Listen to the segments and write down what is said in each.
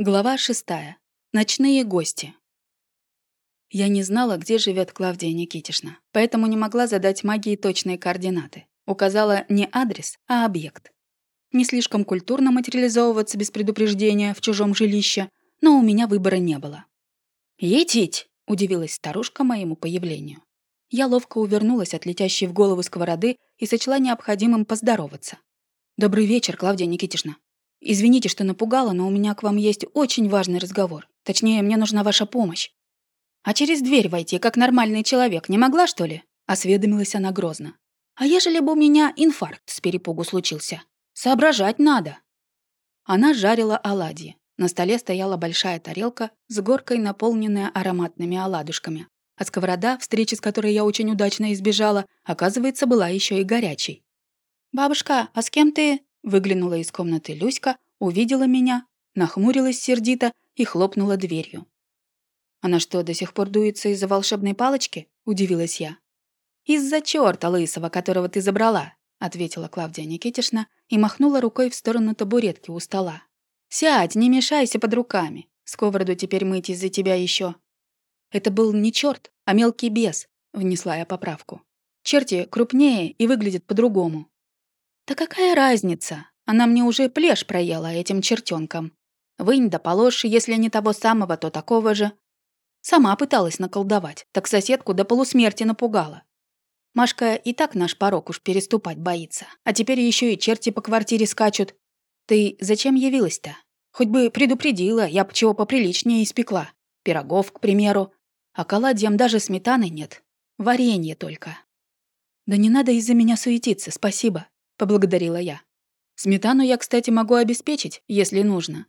Глава шестая. Ночные гости. Я не знала, где живет Клавдия Никитишна, поэтому не могла задать магии точные координаты. Указала не адрес, а объект. Не слишком культурно материализовываться без предупреждения в чужом жилище, но у меня выбора не было. «Етить!» — удивилась старушка моему появлению. Я ловко увернулась от летящей в голову сковороды и сочла необходимым поздороваться. «Добрый вечер, Клавдия Никитишна», Извините, что напугала, но у меня к вам есть очень важный разговор. Точнее, мне нужна ваша помощь. А через дверь войти, как нормальный человек, не могла, что ли? Осведомилась она грозно. А ежели бы у меня инфаркт с перепугу случился? Соображать надо. Она жарила оладьи. На столе стояла большая тарелка с горкой, наполненная ароматными оладушками. А сковорода, встречи с которой я очень удачно избежала, оказывается, была еще и горячей. «Бабушка, а с кем ты...» Выглянула из комнаты Люська, увидела меня, нахмурилась сердито и хлопнула дверью. «Она что, до сих пор дуется из-за волшебной палочки?» – удивилась я. «Из-за чёрта лысого, которого ты забрала», – ответила Клавдия Никитишна и махнула рукой в сторону табуретки у стола. «Сядь, не мешайся под руками. Сковороду теперь мыть из-за тебя еще. «Это был не чёрт, а мелкий бес», – внесла я поправку. «Черти крупнее и выглядят по-другому». «Да какая разница? Она мне уже плешь проела этим чертенком. Вынь да положь, если не того самого, то такого же. Сама пыталась наколдовать, так соседку до полусмерти напугала. Машка и так наш порог уж переступать боится, а теперь еще и черти по квартире скачут. Ты зачем явилась-то? Хоть бы предупредила, я б чего поприличнее испекла. Пирогов, к примеру. А коладьям даже сметаны нет. Варенье только. Да не надо из-за меня суетиться, спасибо поблагодарила я. Сметану я, кстати, могу обеспечить, если нужно.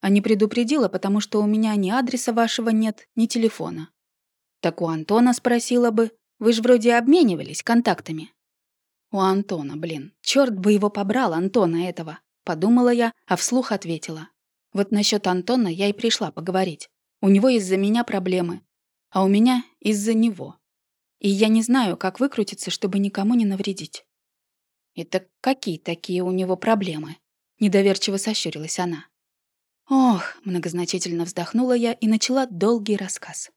А не предупредила, потому что у меня ни адреса вашего нет, ни телефона. Так у Антона спросила бы. Вы же вроде обменивались контактами. У Антона, блин, черт бы его побрал, Антона этого. Подумала я, а вслух ответила. Вот насчет Антона я и пришла поговорить. У него из-за меня проблемы, а у меня из-за него. И я не знаю, как выкрутиться, чтобы никому не навредить. «Это какие такие у него проблемы?» Недоверчиво сощурилась она. «Ох», — многозначительно вздохнула я и начала долгий рассказ.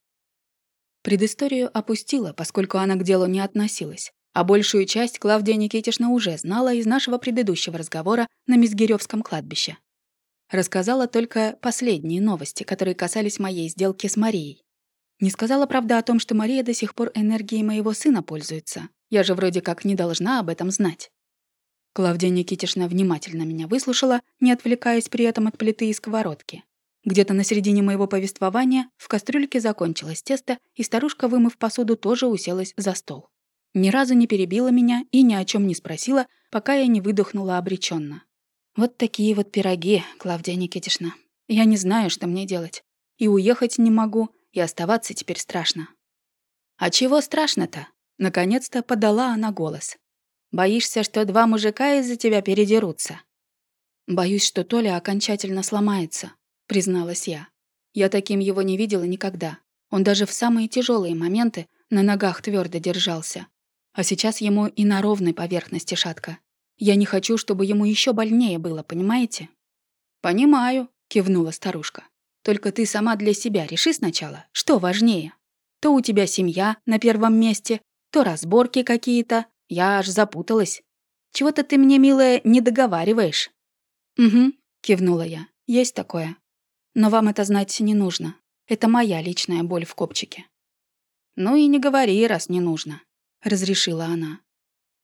Предысторию опустила, поскольку она к делу не относилась, а большую часть Клавдия Никитишна уже знала из нашего предыдущего разговора на Мизгирёвском кладбище. Рассказала только последние новости, которые касались моей сделки с Марией. Не сказала, правда, о том, что Мария до сих пор энергией моего сына пользуется. Я же вроде как не должна об этом знать. Клавдия Никитишна внимательно меня выслушала, не отвлекаясь при этом от плиты и сковородки. Где-то на середине моего повествования в кастрюльке закончилось тесто, и старушка, вымыв посуду, тоже уселась за стол. Ни разу не перебила меня и ни о чем не спросила, пока я не выдохнула обреченно. Вот такие вот пироги, Клавдия Никитишна. Я не знаю, что мне делать. И уехать не могу, и оставаться теперь страшно. А чего страшно-то? Наконец-то подала она голос. Боишься, что два мужика из-за тебя передерутся?» «Боюсь, что Толя окончательно сломается», — призналась я. Я таким его не видела никогда. Он даже в самые тяжелые моменты на ногах твердо держался. А сейчас ему и на ровной поверхности шатка. Я не хочу, чтобы ему еще больнее было, понимаете? «Понимаю», — кивнула старушка. «Только ты сама для себя реши сначала, что важнее. То у тебя семья на первом месте, то разборки какие-то, я аж запуталась. Чего-то ты мне, милая, не договариваешь. Угу, кивнула я. Есть такое. Но вам это знать не нужно. Это моя личная боль в копчике. Ну и не говори, раз не нужно, разрешила она.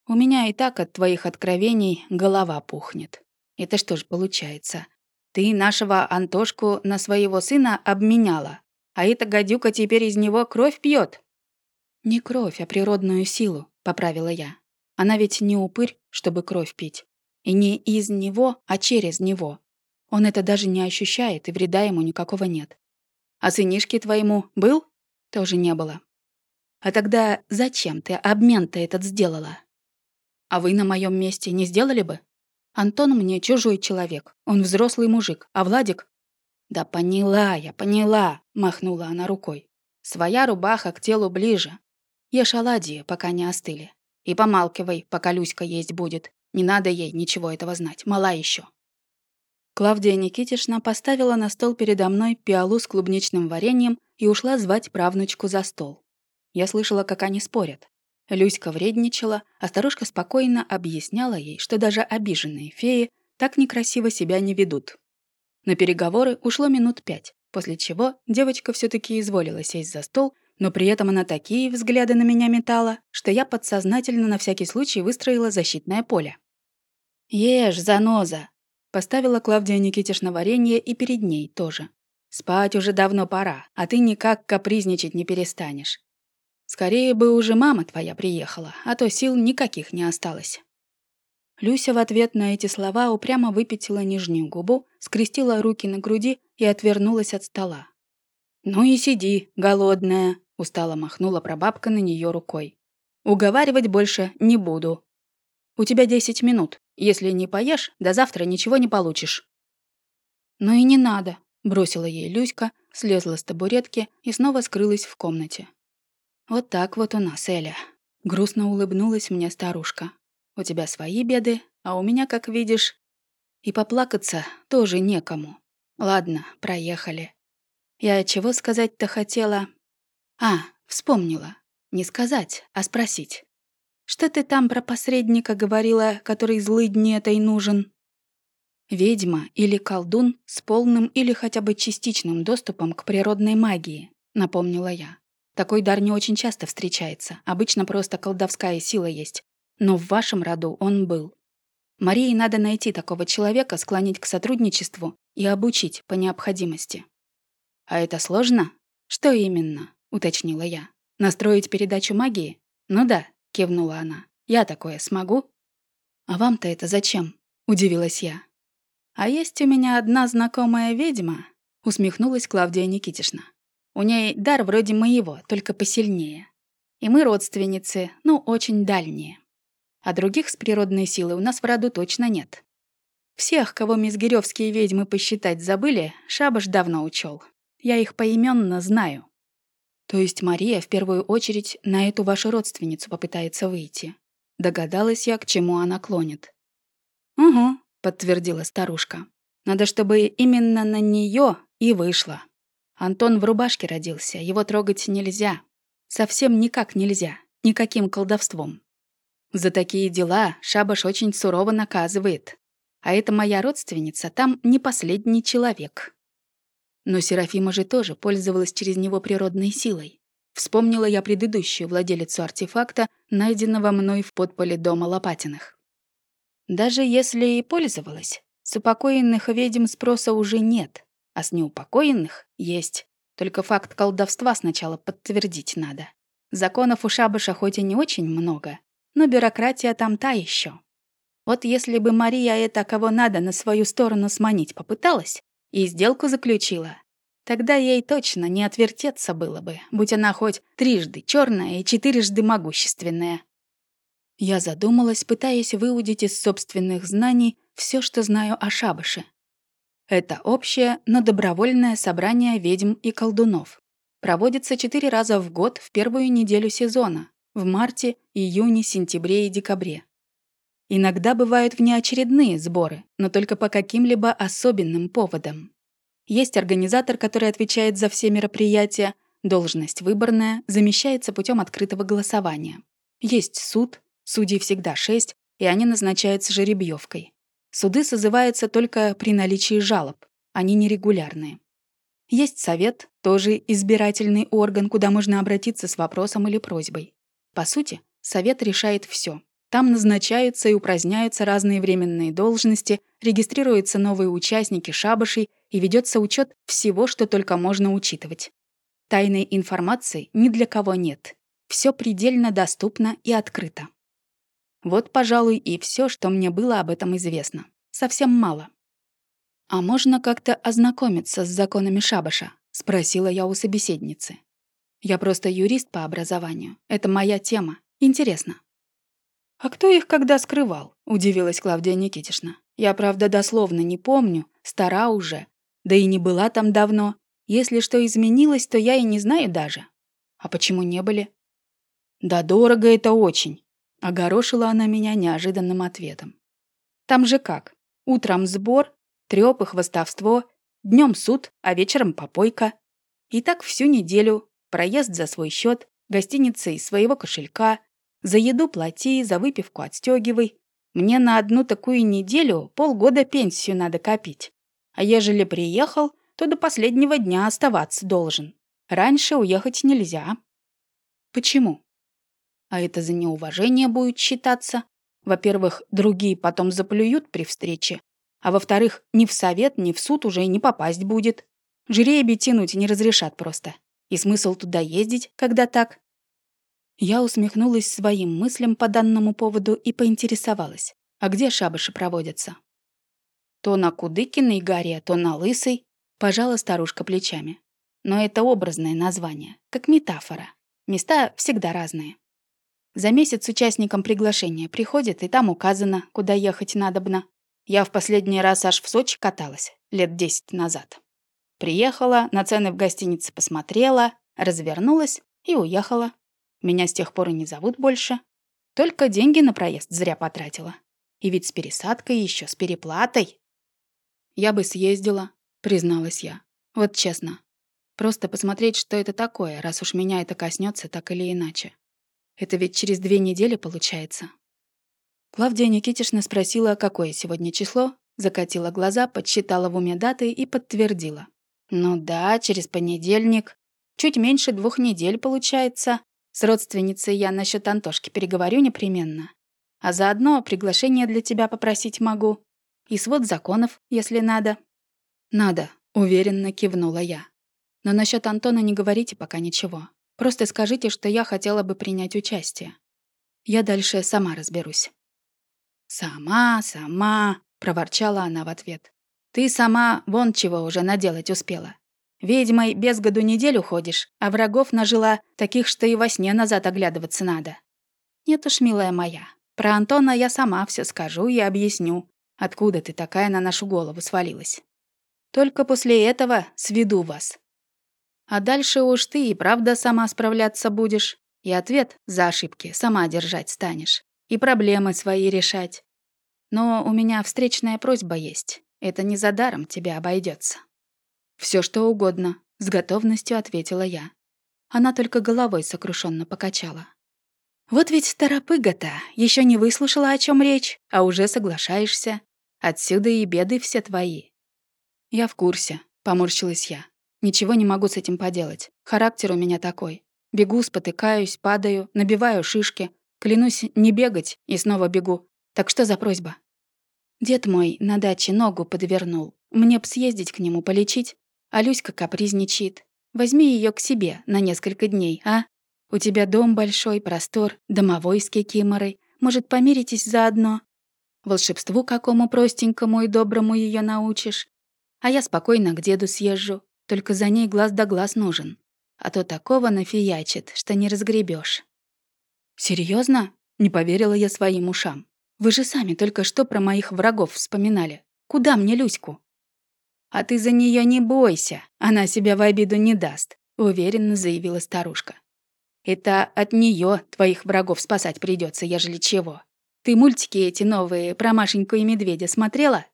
У меня и так от твоих откровений голова пухнет. Это что ж получается? Ты нашего Антошку на своего сына обменяла, а эта гадюка теперь из него кровь пьет. Не кровь, а природную силу, поправила я. Она ведь не упырь, чтобы кровь пить. И не из него, а через него. Он это даже не ощущает, и вреда ему никакого нет. А сынишки твоему был? Тоже не было. А тогда зачем ты обмен-то этот сделала? А вы на моем месте не сделали бы? Антон мне чужой человек. Он взрослый мужик, а Владик... Да поняла я, поняла, махнула она рукой. Своя рубаха к телу ближе. Ешь оладьи, пока не остыли. И помалкивай, пока Люська есть будет. Не надо ей ничего этого знать, мала еще. Клавдия Никитишна поставила на стол передо мной пиалу с клубничным вареньем и ушла звать правнучку за стол. Я слышала, как они спорят. Люська вредничала, а старушка спокойно объясняла ей, что даже обиженные феи так некрасиво себя не ведут. На переговоры ушло минут пять, после чего девочка все таки изволила сесть за стол, но при этом она такие взгляды на меня метала, что я подсознательно на всякий случай выстроила защитное поле. «Ешь, заноза!» Поставила Клавдия Никитишна варенье и перед ней тоже. «Спать уже давно пора, а ты никак капризничать не перестанешь. Скорее бы уже мама твоя приехала, а то сил никаких не осталось». Люся в ответ на эти слова упрямо выпятила нижнюю губу, скрестила руки на груди и отвернулась от стола. «Ну и сиди, голодная», — устало махнула прабабка на нее рукой. «Уговаривать больше не буду. У тебя десять минут. Если не поешь, до завтра ничего не получишь». «Ну и не надо», — бросила ей Люська, слезла с табуретки и снова скрылась в комнате. «Вот так вот у нас, Эля». Грустно улыбнулась мне старушка. «У тебя свои беды, а у меня, как видишь, и поплакаться тоже некому. Ладно, проехали. Я чего сказать-то хотела? А, вспомнила. Не сказать, а спросить. Что ты там про посредника говорила, который злыдни этой нужен? Ведьма или колдун с полным или хотя бы частичным доступом к природной магии, напомнила я. Такой дар не очень часто встречается, обычно просто колдовская сила есть. Но в вашем роду он был. Марии надо найти такого человека, склонить к сотрудничеству и обучить по необходимости. «А это сложно?» «Что именно?» — уточнила я. «Настроить передачу магии?» «Ну да», — кивнула она. «Я такое смогу?» «А вам-то это зачем?» — удивилась я. «А есть у меня одна знакомая ведьма», — усмехнулась Клавдия Никитишна. У ней дар вроде моего, только посильнее. И мы родственницы, ну, очень дальние. А других с природной силой у нас в роду точно нет. Всех, кого мизгирёвские ведьмы посчитать забыли, Шабаш давно учел. Я их поименно знаю. То есть Мария в первую очередь на эту вашу родственницу попытается выйти. Догадалась я, к чему она клонит. «Угу», — подтвердила старушка. «Надо, чтобы именно на нее и вышло». Антон в рубашке родился, его трогать нельзя. Совсем никак нельзя, никаким колдовством. За такие дела Шабаш очень сурово наказывает. А это моя родственница, там не последний человек. Но Серафима же тоже пользовалась через него природной силой. Вспомнила я предыдущую владелицу артефакта, найденного мной в подполе дома Лопатиных. Даже если и пользовалась, с упокоенных ведьм спроса уже нет. А с неупокоенных есть. Только факт колдовства сначала подтвердить надо. Законов у шабаша хоть и не очень много, но бюрократия там та еще. Вот если бы Мария это кого надо на свою сторону сманить попыталась и сделку заключила, тогда ей точно не отвертеться было бы, будь она хоть трижды черная и четырежды могущественная. Я задумалась, пытаясь выудить из собственных знаний все, что знаю о шабаше. Это общее, но добровольное собрание ведьм и колдунов. Проводится четыре раза в год в первую неделю сезона, в марте, июне, сентябре и декабре. Иногда бывают внеочередные сборы, но только по каким-либо особенным поводам. Есть организатор, который отвечает за все мероприятия, должность выборная, замещается путем открытого голосования. Есть суд, судей всегда шесть, и они назначаются жеребьевкой. Суды созываются только при наличии жалоб, они нерегулярные. Есть совет, тоже избирательный орган, куда можно обратиться с вопросом или просьбой. По сути, совет решает все. Там назначаются и упраздняются разные временные должности, регистрируются новые участники шабашей и ведется учет всего, что только можно учитывать. Тайной информации ни для кого нет. Все предельно доступно и открыто. Вот, пожалуй, и все, что мне было об этом известно. Совсем мало. «А можно как-то ознакомиться с законами шабаша?» — спросила я у собеседницы. «Я просто юрист по образованию. Это моя тема. Интересно». «А кто их когда скрывал?» — удивилась Клавдия Никитишна. «Я, правда, дословно не помню, стара уже. Да и не была там давно. Если что изменилось, то я и не знаю даже». «А почему не были?» «Да дорого это очень», Огорошила она меня неожиданным ответом. «Там же как? Утром сбор, трёп и хвостовство, днем суд, а вечером попойка. И так всю неделю, проезд за свой счет, гостиница из своего кошелька, за еду плати, за выпивку отстегивай. Мне на одну такую неделю полгода пенсию надо копить. А ежели приехал, то до последнего дня оставаться должен. Раньше уехать нельзя. Почему? А это за неуважение будет считаться. Во-первых, другие потом заплюют при встрече. А во-вторых, ни в совет, ни в суд уже не попасть будет. Жребий тянуть не разрешат просто. И смысл туда ездить, когда так? Я усмехнулась своим мыслям по данному поводу и поинтересовалась. А где шабаши проводятся? То на Кудыкиной горе, то на Лысой. Пожала старушка плечами. Но это образное название, как метафора. Места всегда разные. За месяц участникам приглашение приходит, и там указано, куда ехать надобно. Я в последний раз аж в Сочи каталась, лет десять назад. Приехала, на цены в гостинице посмотрела, развернулась и уехала. Меня с тех пор и не зовут больше. Только деньги на проезд зря потратила. И ведь с пересадкой еще, с переплатой. Я бы съездила, призналась я. Вот честно. Просто посмотреть, что это такое, раз уж меня это коснется так или иначе. Это ведь через две недели получается. Клавдия Никитишна спросила, какое сегодня число, закатила глаза, подсчитала в уме даты и подтвердила. «Ну да, через понедельник. Чуть меньше двух недель получается. С родственницей я насчет Антошки переговорю непременно. А заодно приглашение для тебя попросить могу. И свод законов, если надо». «Надо», — уверенно кивнула я. «Но насчет Антона не говорите пока ничего. Просто скажите, что я хотела бы принять участие. Я дальше сама разберусь». «Сама, сама», — проворчала она в ответ. «Ты сама вон чего уже наделать успела. Ведьмой без году неделю ходишь, а врагов нажила таких, что и во сне назад оглядываться надо. Нет уж, милая моя, про Антона я сама все скажу и объясню, откуда ты такая на нашу голову свалилась. Только после этого сведу вас. А дальше уж ты и правда сама справляться будешь, и ответ за ошибки сама держать станешь, и проблемы свои решать. Но у меня встречная просьба есть. Это не за даром тебе обойдется. Все что угодно, с готовностью ответила я. Она только головой сокрушенно покачала. Вот ведь торопыга-то, еще не выслушала, о чем речь, а уже соглашаешься. Отсюда и беды все твои. Я в курсе, поморщилась я. Ничего не могу с этим поделать. Характер у меня такой. Бегу, спотыкаюсь, падаю, набиваю шишки. Клянусь не бегать и снова бегу. Так что за просьба? Дед мой на даче ногу подвернул. Мне б съездить к нему полечить. А Люська капризничает. Возьми ее к себе на несколько дней, а? У тебя дом большой, простор, домовой с кикиморой. Может, помиритесь заодно? Волшебству какому простенькому и доброму ее научишь. А я спокойно к деду съезжу. Только за ней глаз да глаз нужен. А то такого нафиячит, что не разгребешь. Серьезно? Не поверила я своим ушам. Вы же сами только что про моих врагов вспоминали. Куда мне Люську? А ты за нее не бойся, она себя в обиду не даст, уверенно заявила старушка. Это от нее твоих врагов спасать придется, ежели чего. Ты мультики эти новые про Машеньку и медведя смотрела?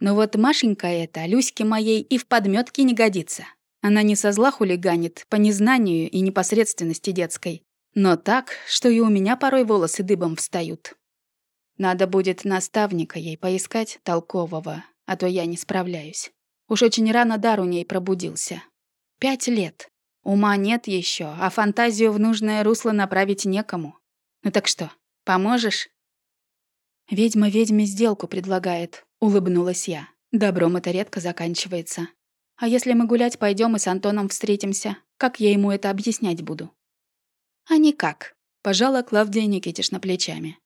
Ну вот Машенька эта, Люське моей, и в подметке не годится. Она не со зла хулиганит, по незнанию и непосредственности детской. Но так, что и у меня порой волосы дыбом встают. Надо будет наставника ей поискать, толкового, а то я не справляюсь. Уж очень рано дар у ней пробудился. Пять лет. Ума нет еще, а фантазию в нужное русло направить некому. Ну так что, поможешь? Ведьма ведьме сделку предлагает, улыбнулась я. Добром это редко заканчивается. А если мы гулять пойдем и с Антоном встретимся, как я ему это объяснять буду? А никак, пожала Клавдия Никитишна плечами.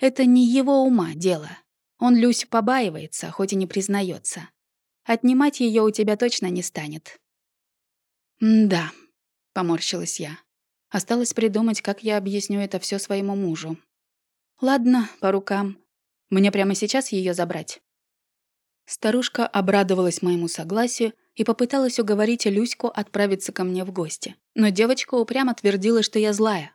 Это не его ума дело. Он Люсю побаивается, хоть и не признается. Отнимать ее у тебя точно не станет. «Да», — поморщилась я. Осталось придумать, как я объясню это все своему мужу. «Ладно, по рукам. Мне прямо сейчас ее забрать?» Старушка обрадовалась моему согласию и попыталась уговорить Люську отправиться ко мне в гости. Но девочка упрямо твердила, что я злая.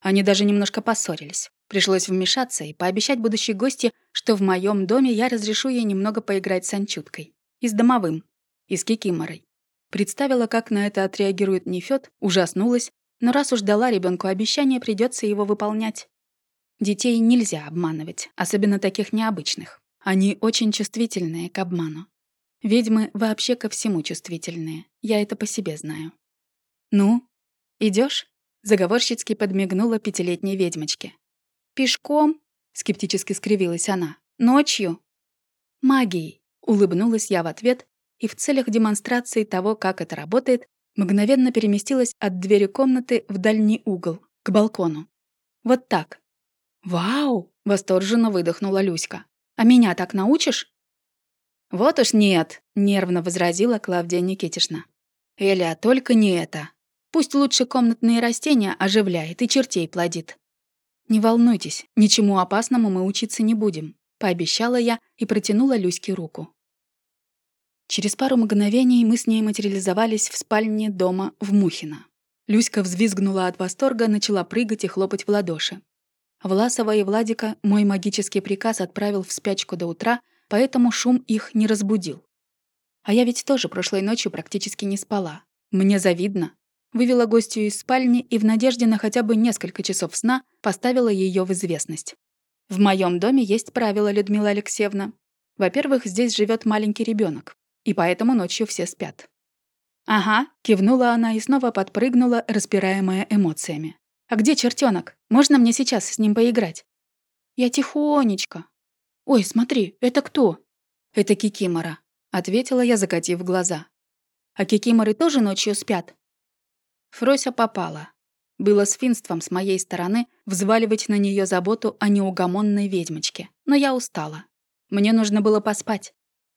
Они даже немножко поссорились. Пришлось вмешаться и пообещать будущей гости, что в моем доме я разрешу ей немного поиграть с Анчуткой. И с домовым. И с Кикиморой. Представила, как на это отреагирует Нефёд, ужаснулась, но раз уж дала ребенку обещание, придется его выполнять. Детей нельзя обманывать, особенно таких необычных. Они очень чувствительные к обману. Ведьмы вообще ко всему чувствительные. Я это по себе знаю. «Ну, идешь? заговорщицки подмигнула пятилетней ведьмочке. «Пешком?» — скептически скривилась она. «Ночью?» «Магией», — улыбнулась я в ответ и в целях демонстрации того, как это работает, мгновенно переместилась от двери комнаты в дальний угол, к балкону. Вот так. «Вау!» — восторженно выдохнула Люська. «А меня так научишь?» «Вот уж нет!» — нервно возразила Клавдия Никитишна. «Эля, только не это. Пусть лучше комнатные растения оживляет и чертей плодит». «Не волнуйтесь, ничему опасному мы учиться не будем», — пообещала я и протянула Люське руку. Через пару мгновений мы с ней материализовались в спальне дома в Мухино. Люська взвизгнула от восторга, начала прыгать и хлопать в ладоши. Власова и Владика мой магический приказ отправил в спячку до утра, поэтому шум их не разбудил. А я ведь тоже прошлой ночью практически не спала. Мне завидно. Вывела гостью из спальни и в надежде на хотя бы несколько часов сна поставила ее в известность. В моем доме есть правило, Людмила Алексеевна. Во-первых, здесь живет маленький ребенок и поэтому ночью все спят. «Ага», — кивнула она и снова подпрыгнула, распираемая эмоциями. «А где чертенок? Можно мне сейчас с ним поиграть?» «Я тихонечко». «Ой, смотри, это кто?» «Это Кикимора», — ответила я, закатив глаза. «А Кикиморы тоже ночью спят?» Фрося попала. Было свинством с моей стороны взваливать на нее заботу о неугомонной ведьмочке, но я устала. Мне нужно было поспать.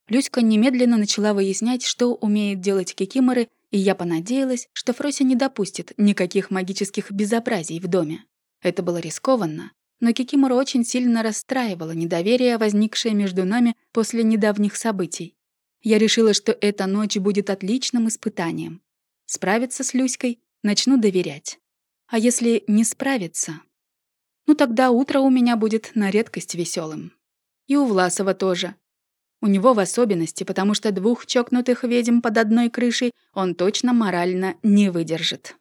Люська немедленно начала выяснять, что умеет делать кикиморы, и я понадеялась, что Фрося не допустит никаких магических безобразий в доме. Это было рискованно, но Кикимора очень сильно расстраивало недоверие, возникшее между нами после недавних событий. Я решила, что эта ночь будет отличным испытанием. Справиться с Люськой начну доверять. А если не справиться? Ну тогда утро у меня будет на редкость веселым. И у Власова тоже. У него в особенности, потому что двух чокнутых ведьм под одной крышей он точно морально не выдержит.